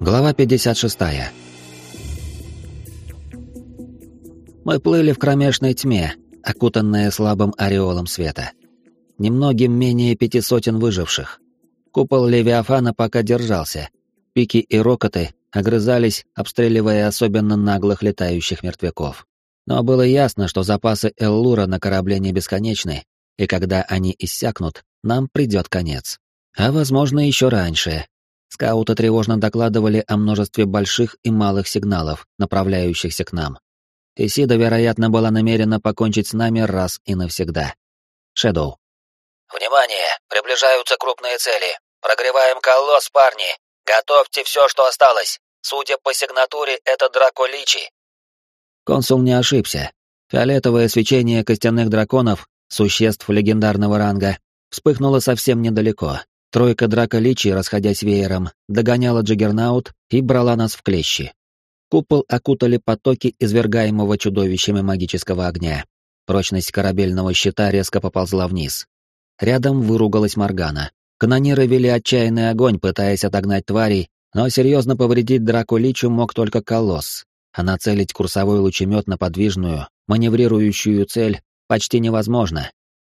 Глава 56. Мы плыли в кромешной тьме, окутанные слабым ореолом света. Немногим менее пяти сотен выживших. Купол Левиафана пока держался. Пики и рокоты огрызались, обстреливая особенно наглых летающих мертвяков. Но было ясно, что запасы Эллура на корабле не бесконечны, и когда они иссякнут, нам придет конец. А возможно, еще раньше, Скауты тревожно докладывали о множестве больших и малых сигналов, направляющихся к нам. Исида, вероятно, была намерена покончить с нами раз и навсегда. Шэдоу. «Внимание! Приближаются крупные цели. Прогреваем колосс, парни! Готовьте все, что осталось. Судя по сигнатуре, это Драко Личи». Консул не ошибся. Фиолетовое свечение костяных драконов, существ легендарного ранга, вспыхнуло совсем недалеко, Тройка драка личи, расходясь веером, догоняла Джаггернаут и брала нас в клещи. Купол окутали потоки извергаемого чудовищами магического огня. Прочность корабельного щита резко поползла вниз. Рядом выругалась Моргана. Канониры вели отчаянный огонь, пытаясь отогнать тварей, но серьезно повредить драку личу мог только колосс, а нацелить курсовой лучемет на подвижную, маневрирующую цель почти невозможно.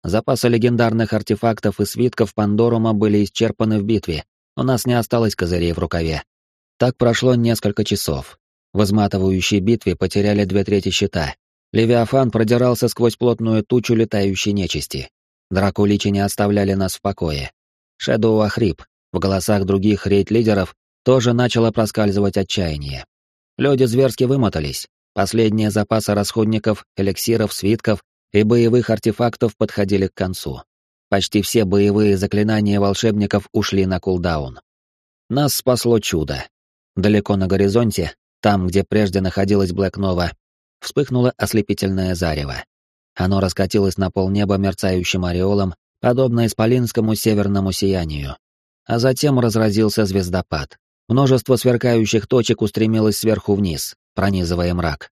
Запасы легендарных артефактов и свитков Пандорума были исчерпаны в битве, у нас не осталось козырей в рукаве. Так прошло несколько часов. В изматывающей битве потеряли две трети щита. Левиафан продирался сквозь плотную тучу летающей нечисти. Дракуличи не оставляли нас в покое. Шэдоу охрип, в голосах других рейд-лидеров тоже начало проскальзывать отчаяние. Люди зверски вымотались. Последние запасы расходников, эликсиров, свитков и боевых артефактов подходили к концу. Почти все боевые заклинания волшебников ушли на кулдаун. Нас спасло чудо. Далеко на горизонте, там, где прежде находилась Блэкнова, вспыхнуло ослепительное зарево. Оно раскатилось на полнеба мерцающим ореолом, подобно исполинскому северному сиянию. А затем разразился звездопад. Множество сверкающих точек устремилось сверху вниз, пронизывая мрак.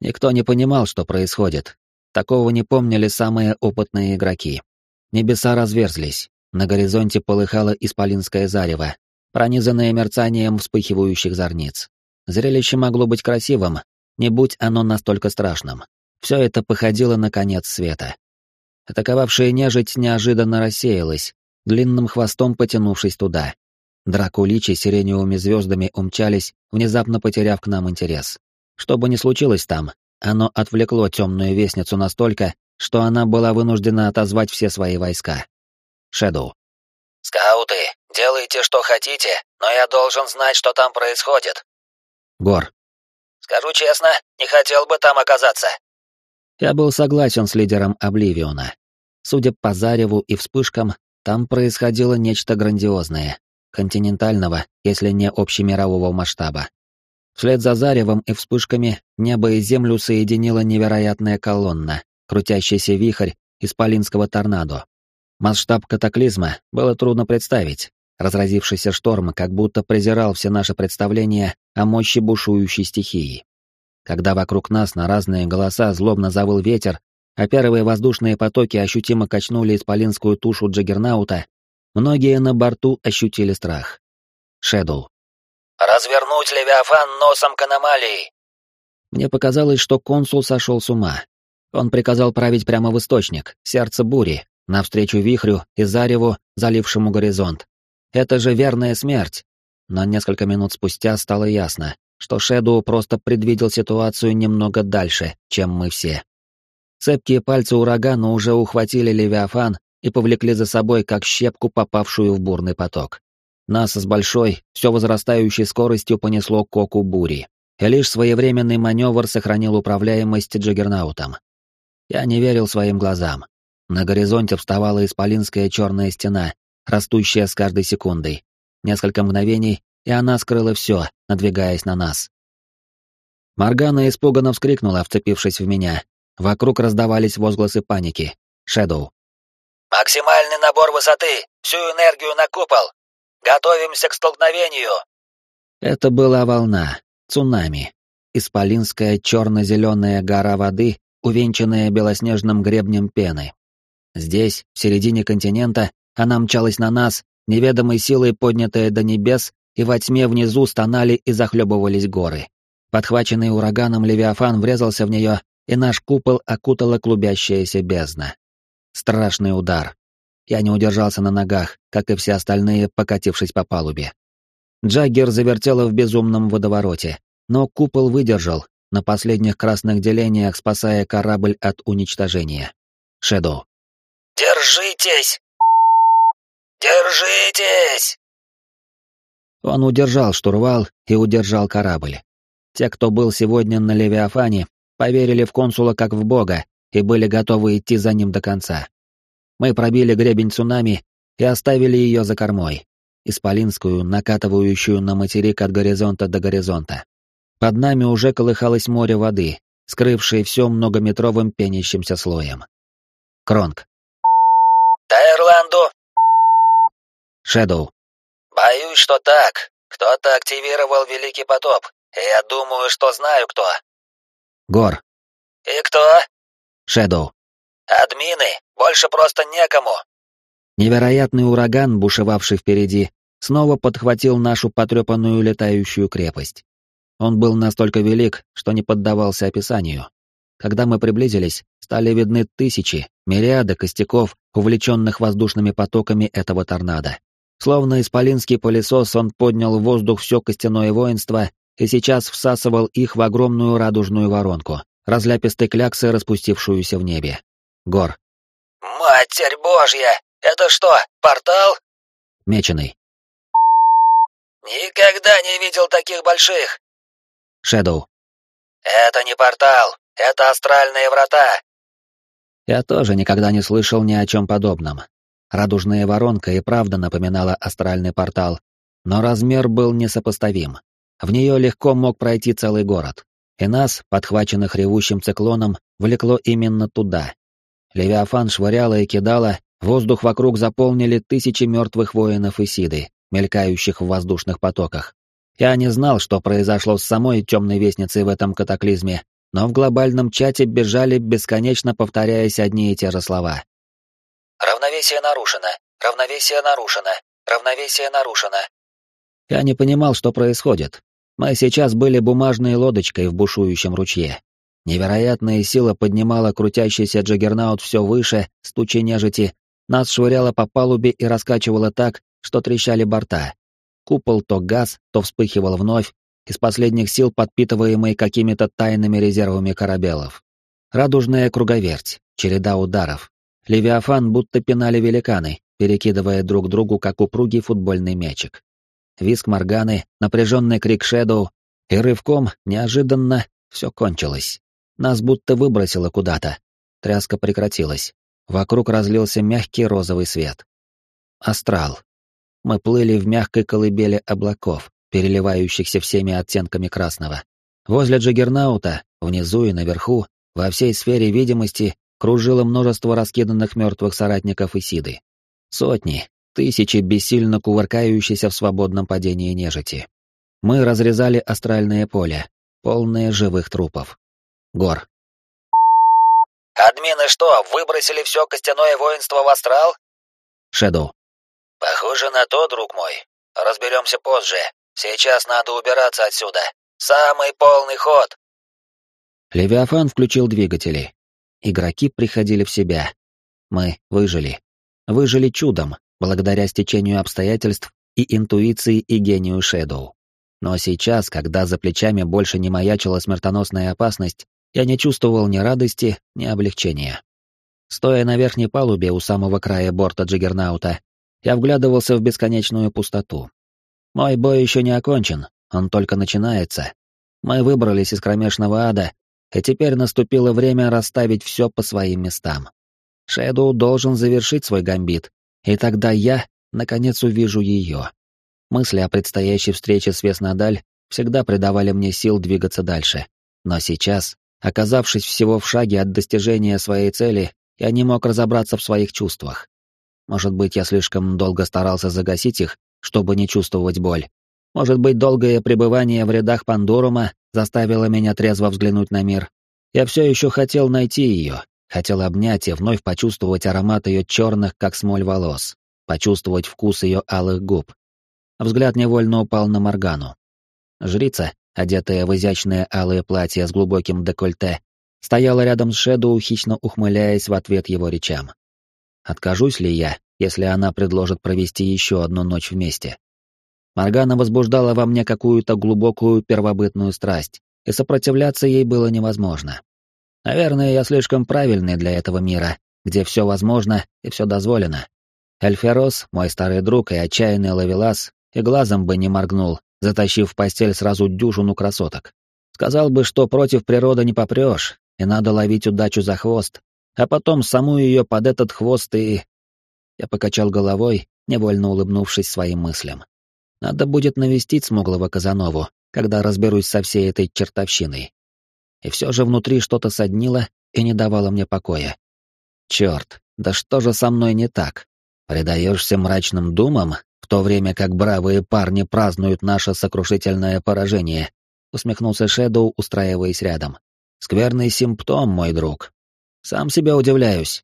Никто не понимал, что происходит, Такого не помнили самые опытные игроки. Небеса разверзлись, на горизонте полыхало исполинское зарево, пронизанное мерцанием вспыхивающих зорниц. Зрелище могло быть красивым, не будь оно настолько страшным. Все это походило на конец света. Атаковавшая нежить неожиданно рассеялась, длинным хвостом потянувшись туда. Дракуличи сиреневыми звездами умчались, внезапно потеряв к нам интерес. Что бы ни случилось там, оно отвлекло темную вестницу настолько, что она была вынуждена отозвать все свои войска. Шэдоу. «Скауты, делайте, что хотите, но я должен знать, что там происходит». Гор. «Скажу честно, не хотел бы там оказаться». Я был согласен с лидером Обливиона. Судя по зареву и вспышкам, там происходило нечто грандиозное, континентального, если не общемирового масштаба. Вслед за заревом и вспышками небо и землю соединила невероятная колонна, крутящийся вихрь исполинского торнадо. Масштаб катаклизма было трудно представить. Разразившийся шторм как будто презирал все наши представления о мощи бушующей стихии. Когда вокруг нас на разные голоса злобно завыл ветер, а первые воздушные потоки ощутимо качнули исполинскую тушу Джаггернаута, многие на борту ощутили страх. Шэдоу. Развернуть Левиафан носом к аномалии. Мне показалось, что консул сошел с ума. Он приказал править прямо в источник, сердце бури, навстречу вихрю и зареву, залившему горизонт. Это же верная смерть. Но несколько минут спустя стало ясно, что Шэдоу просто предвидел ситуацию немного дальше, чем мы все. Цепкие пальцы урагана уже ухватили Левиафан и повлекли за собой как щепку, попавшую в бурный поток. Нас с большой, все возрастающей скоростью понесло к оку бури, и лишь своевременный маневр сохранил управляемость Джаггернаутом. Я не верил своим глазам. На горизонте вставала исполинская черная стена, растущая с каждой секундой. Несколько мгновений, и она скрыла все, надвигаясь на нас. Моргана испуганно вскрикнула, вцепившись в меня. Вокруг раздавались возгласы паники. Шэдоу. «Максимальный набор высоты! Всю энергию на купол! Готовимся к столкновению!» Это была волна, цунами. Исполинская черно-зеленая гора воды, увенчанная белоснежным гребнем пены. Здесь, в середине континента, она мчалась на нас, неведомой силой поднятая до небес и во тьме внизу стонали и захлебывались горы. Подхваченный ураганом Левиафан врезался в нее, и наш купол окутала клубящаяся бездна. Страшный удар. Я не удержался на ногах, как и все остальные, покатившись по палубе. Джаггер завертела в безумном водовороте, но купол выдержал, на последних красных делениях спасая корабль от уничтожения. Шэдоу. «Держитесь! Держитесь!» Он удержал штурвал и удержал корабль. Те, кто был сегодня на Левиафане, поверили в консула как в бога и были готовы идти за ним до конца. Мы пробили гребень цунами и оставили ее за кормой, исполинскую, накатывающую на материк от горизонта до горизонта. Под нами уже колыхалось море воды, скрывшее все многометровым пенящимся слоем. Кронг. «Тайрланду!» Шэдоу. «Боюсь, что так. Кто-то активировал Великий потоп. Я думаю, что знаю кто. Гор. И кто? Шэдоу. Админы. Больше просто некому. Невероятный ураган, бушевавший впереди, снова подхватил нашу потрепанную летающую крепость. Он был настолько велик, что не поддавался описанию. Когда мы приблизились, стали видны тысячи, мириады костяков, увлеченных воздушными потоками этого торнадо. Словно исполинский пылесос, он поднял в воздух все костяное воинство и сейчас всасывал их в огромную радужную воронку, разляпистой кляксы, распустившуюся в небе. Гор. «Матерь Божья! Это что, портал?» Меченый. «Никогда не видел таких больших!» Шэдоу. «Это не портал, это астральные врата!» Я тоже никогда не слышал ни о чем подобном. Радужная воронка и правда напоминала астральный портал, но размер был несопоставим. В нее легко мог пройти целый город. И нас, подхваченных ревущим циклоном, влекло именно туда. Левиафан швыряла и кидала, воздух вокруг заполнили тысячи мертвых воинов Исиды, мелькающих в воздушных потоках. Я не знал, что произошло с самой темной вестницей в этом катаклизме, но в глобальном чате бежали, бесконечно повторяясь одни и те же слова. «Равновесие нарушено! Равновесие нарушено! Равновесие нарушено!» Я не понимал, что происходит, мы сейчас были бумажной лодочкой в бушующем ручье. Невероятная сила поднимала крутящийся джаггернаут все выше, стучи нежити, нас швыряло по палубе и раскачивало так, что трещали борта. Купол то газ, то вспыхивал вновь, из последних сил подпитываемый какими-то тайными резервами корабелов. Радужная круговерть, череда ударов. Левиафан будто пинали великаны, перекидывая друг другу как упругий футбольный мячик виск Морганы, напряженный крик Шэдоу, и рывком, неожиданно, все кончилось. Нас будто выбросило куда-то. Тряска прекратилась. Вокруг разлился мягкий розовый свет. Астрал. Мы плыли в мягкой колыбели облаков, переливающихся всеми оттенками красного. Возле Джаггернаута, внизу и наверху, во всей сфере видимости, кружило множество раскиданных мертвых соратников Исиды. Сотни, тысячи бессильно кувыркающиеся в свободном падении нежити. Мы разрезали астральное поле, полное живых трупов. Гор. «Админы что, выбросили все костяное воинство в астрал?» Шэдоу. «Похоже на то, друг мой. Разберемся позже. Сейчас надо убираться отсюда. Самый полный ход!» Левиафан включил двигатели. Игроки приходили в себя. Мы выжили. Выжили чудом, благодаря стечению обстоятельств и интуиции и гению Шэдоу. Но сейчас, когда за плечами больше не маячила смертоносная опасность, я не чувствовал ни радости, ни облегчения. Стоя на верхней палубе у самого края борта Джиггернаута, я вглядывался в бесконечную пустоту. Мой бой еще не окончен, он только начинается. Мы выбрались из кромешного ада, и теперь наступило время расставить все по своим местам. Шэдоу должен завершить свой гамбит, и тогда я, наконец, увижу ее. Мысли о предстоящей встрече с Веснадаль всегда придавали мне сил двигаться дальше. Но сейчас, оказавшись всего в шаге от достижения своей цели, я не мог разобраться в своих чувствах. Может быть, я слишком долго старался загасить их, чтобы не чувствовать боль. Может быть, долгое пребывание в рядах Пандорума заставило меня трезво взглянуть на мир. Я все еще хотел найти ее, Хотел обнять и вновь почувствовать аромат ее черных, как смоль, волос, почувствовать вкус ее алых губ. взгляд невольно упал на Моргану. Жрица, одетая в изящное алое платье с глубоким декольте, стояла рядом с Шэдоу, хищно ухмыляясь в ответ его речам. Откажусь ли я, если она предложит провести еще одну ночь вместе? Моргана возбуждала во мне какую-то глубокую первобытную страсть, и сопротивляться ей было невозможно. Наверное, я слишком правильный для этого мира, где все возможно и все дозволено. Эльферос, мой старый друг и отчаянный ловелас, и глазом бы не моргнул, затащив в постель сразу дюжину красоток. Сказал бы, что против природы не попрешь, и надо ловить удачу за хвост, а потом саму ее под этот хвост и... Я покачал головой, невольно улыбнувшись своим мыслям. Надо будет навестить смуглого Казанову, когда разберусь со всей этой чертовщиной. И все же внутри что-то соднило и не давало мне покоя. Черт, да что же со мной не так? Предаешься мрачным думам, то время как бравые парни празднуют наше сокрушительное поражение, усмехнулся Шэдоу, устраиваясь рядом. Скверный симптом, мой друг. Сам себя удивляюсь.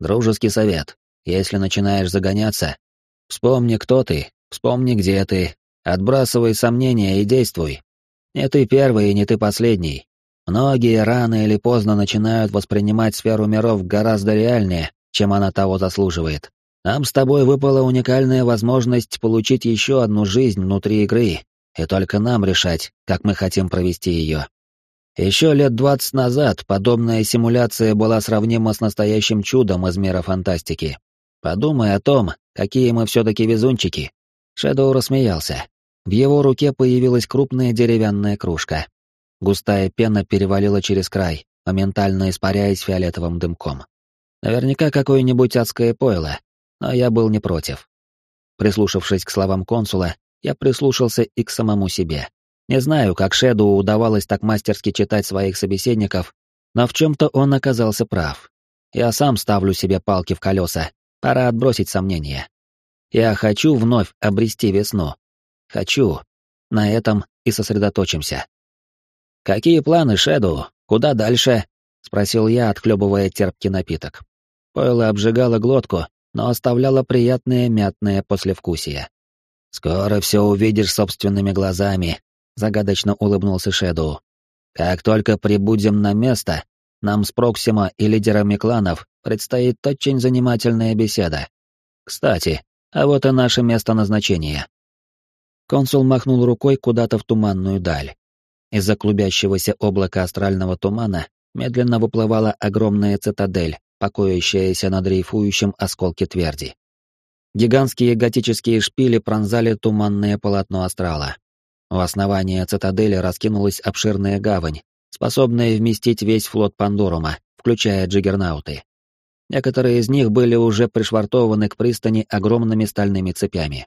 Дружеский совет. Если начинаешь загоняться, вспомни, кто ты, вспомни, где ты, отбрасывай сомнения и действуй. Не ты первый не ты последний. Многие рано или поздно начинают воспринимать сферу миров гораздо реальнее, чем она того заслуживает. Нам с тобой выпала уникальная возможность получить еще одну жизнь внутри игры, и только нам решать, как мы хотим провести ее. Еще лет двадцать назад подобная симуляция была сравнима с настоящим чудом из мира фантастики. Подумай о том, какие мы все-таки везунчики. Шэдоу рассмеялся. В его руке появилась крупная деревянная кружка. Густая пена перевалила через край, моментально испаряясь фиолетовым дымком. Наверняка какое-нибудь адское пойло, но я был не против. Прислушавшись к словам консула, я прислушался и к самому себе. Не знаю, как Шэдоу удавалось так мастерски читать своих собеседников, но в чем-то он оказался прав. Я сам ставлю себе палки в колеса, пора отбросить сомнения. Я хочу вновь обрести весну. Хочу. На этом и сосредоточимся. «Какие планы, Шэдоу? Куда дальше?» — спросил я, отхлебывая терпкий напиток. Пойло обжигало глотку, но оставляло приятное мятное послевкусие. «Скоро все увидишь собственными глазами», загадочно улыбнулся Шэдоу. Как только прибудем на место, нам с Проксима и лидерами кланов предстоит очень занимательная беседа. Кстати, а вот и наше место назначения. Консул махнул рукой куда-то в туманную даль. Из-за клубящегося облака астрального тумана медленно выплывала огромная цитадель, покоящаяся на дрейфующем осколке тверди. Гигантские готические шпили пронзали туманное полотно астрала. У основания цитадели раскинулась обширная гавань, способная вместить весь флот Пандорума, включая джиггернауты. Некоторые из них были уже пришвартованы к пристани огромными стальными цепями.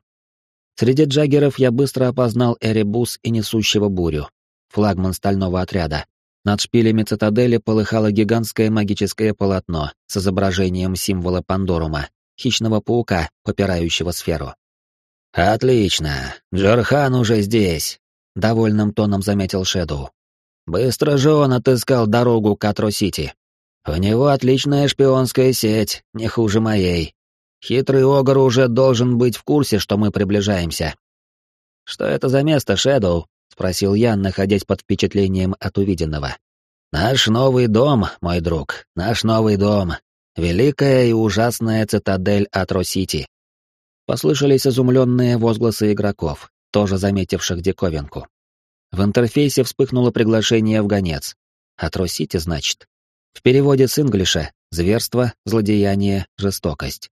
Среди джаггеров я быстро опознал Эребус и несущего бурю, флагман стального отряда. Над шпилями цитадели полыхало гигантское магическое полотно с изображением символа Пандорума, хищного паука, попирающего сферу. «Отлично, Джорхан уже здесь», — довольным тоном заметил Шэдоу. «Быстро же он отыскал дорогу к Атро-Сити. У него отличная шпионская сеть, не хуже моей. Хитрый Огр уже должен быть в курсе, что мы приближаемся». «Что это за место, Шэдоу?» — спросил я, находясь под впечатлением от увиденного. «Наш новый дом, мой друг, наш новый дом. Великая и ужасная цитадель Атро-Сити. Послышались изумленные возгласы игроков, тоже заметивших диковинку. В интерфейсе вспыхнуло приглашение в гонец. Atrocity, значит. В переводе с инглиша «зверство», «злодеяние», «жестокость».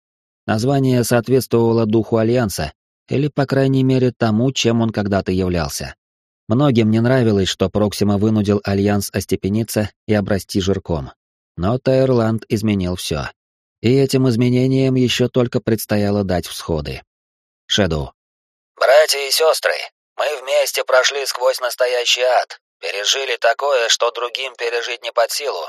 Название соответствовало духу Альянса, или, по крайней мере, тому, чем он когда-то являлся. Многим не нравилось, что Проксима вынудил Альянс остепениться и обрасти жирком. Но Тайрланд изменил все. И этим изменениям еще только предстояло дать всходы. Шэдоу. «Братья и сестры, мы вместе прошли сквозь настоящий ад, пережили такое, что другим пережить не под силу.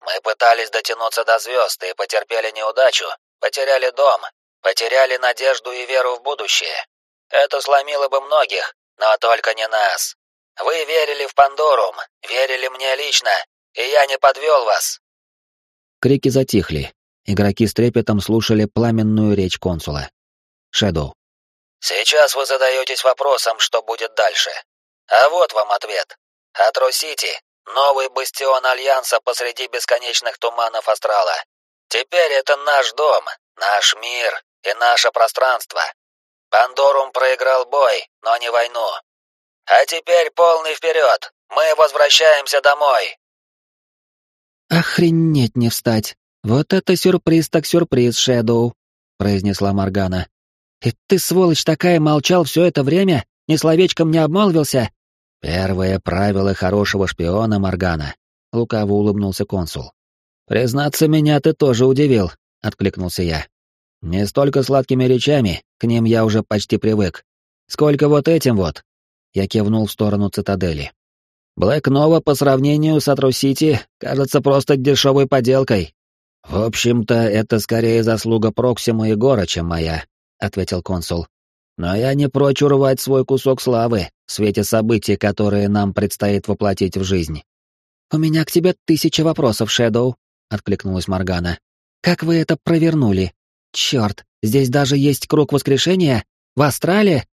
Мы пытались дотянуться до звезд и потерпели неудачу, потеряли дом, потеряли надежду и веру в будущее. Это сломило бы многих, но только не нас. Вы верили в Пандорум, верили мне лично, и я не подвел вас». Крики затихли, Игроки с трепетом слушали пламенную речь консула. Шэдоу. Сейчас вы задаетесь вопросом, что будет дальше. А вот вам ответ. Атро-Сити — новый бастион Альянса посреди бесконечных туманов Астрала. Теперь это наш дом, наш мир и наше пространство. Пандорум проиграл бой, но не войну. А теперь полный вперед! Мы возвращаемся домой!» «Охренеть не встать! Вот это сюрприз так сюрприз, Шэдоу!» — произнесла Моргана. «И ты, сволочь такая, молчал все это время? Ни словечком не обмолвился?» «Первое правило хорошего шпиона, Моргана», — лукаво улыбнулся консул. «Признаться, меня ты тоже удивил», — откликнулся я. «Не столько сладкими речами, к ним я уже почти привык. Сколько вот этим вот?» Я кивнул в сторону цитадели. Блэк Нова по сравнению с Атро-Сити кажется просто дешевой поделкой. В общем-то, это скорее заслуга Проксима и Гора, чем моя, ответил консул. Но я не прочь урвать свой кусок славы в свете событий, которые нам предстоит воплотить в жизнь. У меня к тебе тысяча вопросов, Шэдоу, откликнулась Моргана. Как вы это провернули? Черт, здесь даже есть круг воскрешения? В Астрале?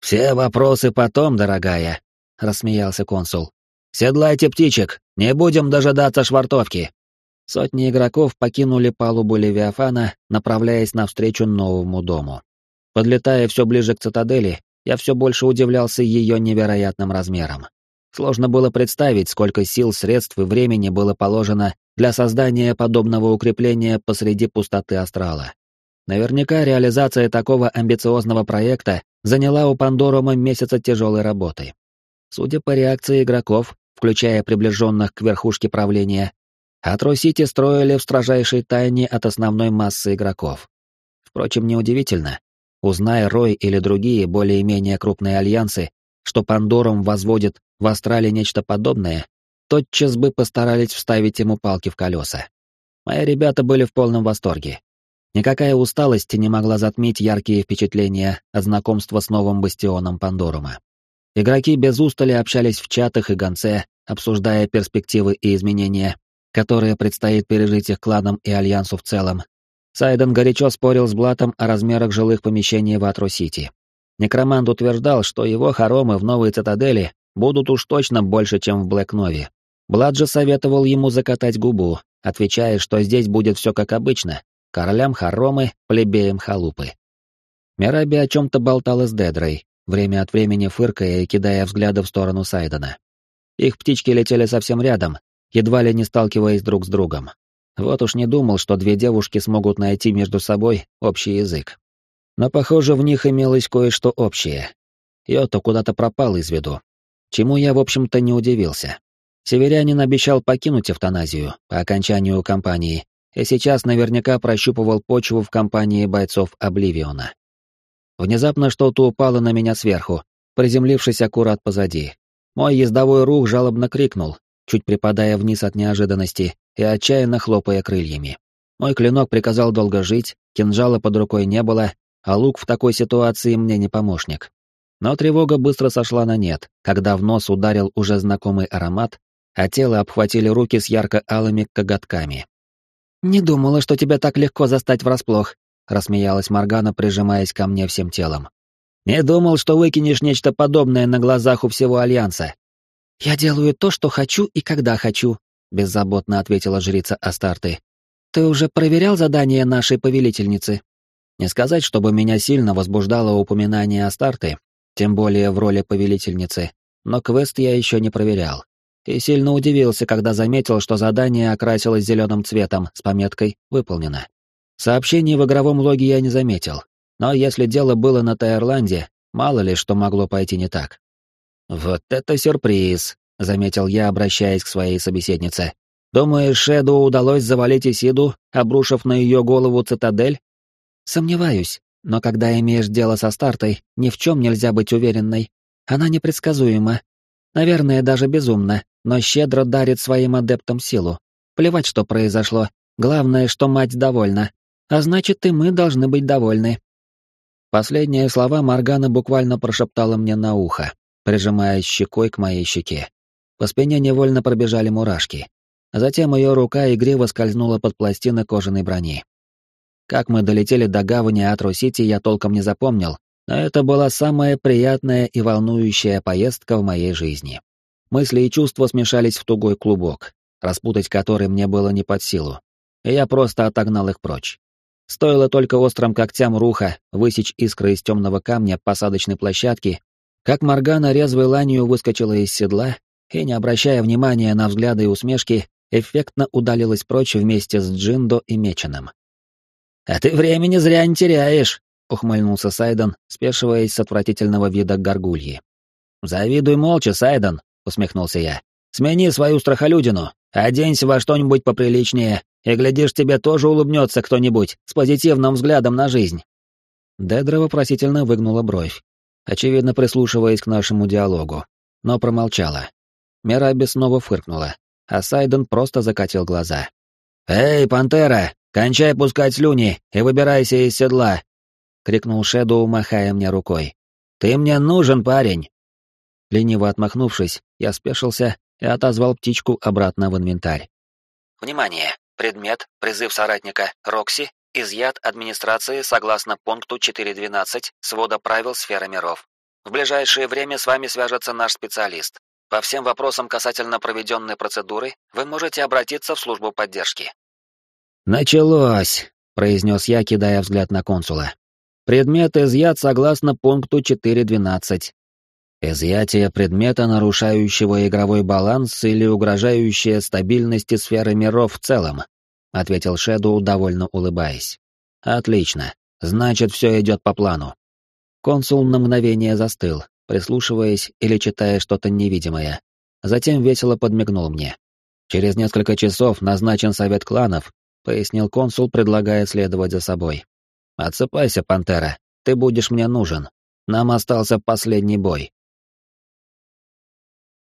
Все вопросы потом, дорогая, рассмеялся консул. «Седлайте птичек, не будем дожидаться швартовки!» Сотни игроков покинули палубу Левиафана, направляясь навстречу новому дому. Подлетая все ближе к цитадели, я все больше удивлялся ее невероятным размерам. Сложно было представить, сколько сил, средств и времени было положено для создания подобного укрепления посреди пустоты астрала. Наверняка реализация такого амбициозного проекта заняла у Пандорума месяца тяжелой работы. Судя по реакции игроков, включая приближенных к верхушке правления, Атро-Сити строили в строжайшей тайне от основной массы игроков. Впрочем, неудивительно. Узная Рой или другие более-менее крупные альянсы, что Пандорум возводит в Астрале нечто подобное, тотчас бы постарались вставить ему палки в колеса. Мои ребята были в полном восторге. Никакая усталость не могла затмить яркие впечатления от знакомства с новым бастионом Пандорума. Игроки без устали общались в чатах и гонце, обсуждая перспективы и изменения, которые предстоит пережить их кланам и Альянсу в целом. Сайден горячо спорил с Блатом о размерах жилых помещений в Атро-Сити. Некромант утверждал, что его хоромы в новой цитадели будут уж точно больше, чем в Блэк-Нове. Блад же советовал ему закатать губу, отвечая, что здесь будет все как обычно. Королям хоромы, плебеям халупы. Мираби о чем-то болтала с Дедрой, время от времени фыркая и кидая взгляды в сторону Сайдена. Их птички летели совсем рядом, едва ли не сталкиваясь друг с другом. Вот уж не думал, что две девушки смогут найти между собой общий язык. Но, похоже, в них имелось кое-что общее. Йото куда-то пропал из виду. Чему я, в общем-то, не удивился. Северянин обещал покинуть эвтаназию по окончанию кампании, и сейчас наверняка прощупывал почву в компании бойцов Обливиона. Внезапно что-то упало на меня сверху, приземлившись аккурат позади. Мой ездовой рух жалобно крикнул, чуть припадая вниз от неожиданности и отчаянно хлопая крыльями. Мой клинок приказал долго жить, кинжала под рукой не было, а лук в такой ситуации мне не помощник. Но тревога быстро сошла на нет, когда в нос ударил уже знакомый аромат, а тело обхватили руки с ярко-алыми коготками. «Не думала, что тебя так легко застать врасплох», рассмеялась Моргана, прижимаясь ко мне всем телом. Не думал, что выкинешь нечто подобное на глазах у всего Альянса. Я делаю то, что хочу и когда хочу, беззаботно ответила жрица Астарты. Ты уже проверял задание нашей повелительницы? Не сказать, чтобы меня сильно возбуждало упоминание Астарты, тем более в роли повелительницы, но квест я еще не проверял. И сильно удивился, когда заметил, что задание окрасилось зеленым цветом с пометкой «Выполнено». Сообщений в игровом логе я не заметил, но если дело было на Таирланде, мало ли что могло пойти не так. «Вот это сюрприз», — заметил я, обращаясь к своей собеседнице. «Думаешь, Шеду удалось завалить Исиду, обрушив на ее голову цитадель?» «Сомневаюсь, но когда имеешь дело со стартой, ни в чем нельзя быть уверенной. Она непредсказуема. Наверное, даже безумна, но щедро дарит своим адептам силу. Плевать, что произошло. Главное, что мать довольна. А значит, и мы должны быть довольны. Последние слова Маргана буквально прошептала мне на ухо, прижимая щекой к моей щеке. По спине невольно пробежали мурашки. А затем ее рука игриво скользнула под пластины кожаной брони. Как мы долетели до гавани Атро-Сити, я толком не запомнил, Но это была самая приятная и волнующая поездка в моей жизни. Мысли и чувства смешались в тугой клубок, распутать который мне было не под силу, и я просто отогнал их прочь. Стоило только острым когтям руха высечь искры из темного камня посадочной площадки, как Моргана резвой ланью выскочила из седла и, не обращая внимания на взгляды и усмешки, эффектно удалилась прочь вместе с Джиндо и Меченым. «А ты времени зря не теряешь», — ухмыльнулся Сайден, спешиваясь с отвратительного вида горгульи. «Завидуй молча, Сайден», — усмехнулся я. «Смени свою страхолюдину, оденься во что-нибудь поприличнее, и, глядишь, тебе тоже улыбнется кто-нибудь с позитивным взглядом на жизнь». Дедра вопросительно выгнула бровь, очевидно прислушиваясь к нашему диалогу, но промолчала. Мираби снова фыркнула, а Сайден просто закатил глаза. «Эй, пантера, кончай пускать слюни и выбирайся из седла!» — крикнул Шэдоу, махая мне рукой. «Ты мне нужен, парень!» Лениво отмахнувшись, я спешился и отозвал птичку обратно в инвентарь. «Внимание! Предмет, призыв соратника, Рокси, изъят администрации согласно пункту 4.12 свода правил сферы миров. В ближайшее время с вами свяжется наш специалист. По всем вопросам касательно проведенной процедуры вы можете обратиться в службу поддержки. «Началось», — произнес я, кидая взгляд на консула. «Предмет изъят согласно пункту 4.12. Изъятие предмета, нарушающего игровой баланс или угрожающее стабильности сферы миров в целом», — ответил Шэдоу, довольно улыбаясь. «Отлично. Значит, все идет по плану». Консул на мгновение застыл, прислушиваясь или читая что-то невидимое. Затем весело подмигнул мне. «Через несколько часов назначен совет кланов», — пояснил консул, предлагая следовать за собой. «Отсыпайся, пантера, ты будешь мне нужен. Нам остался последний бой».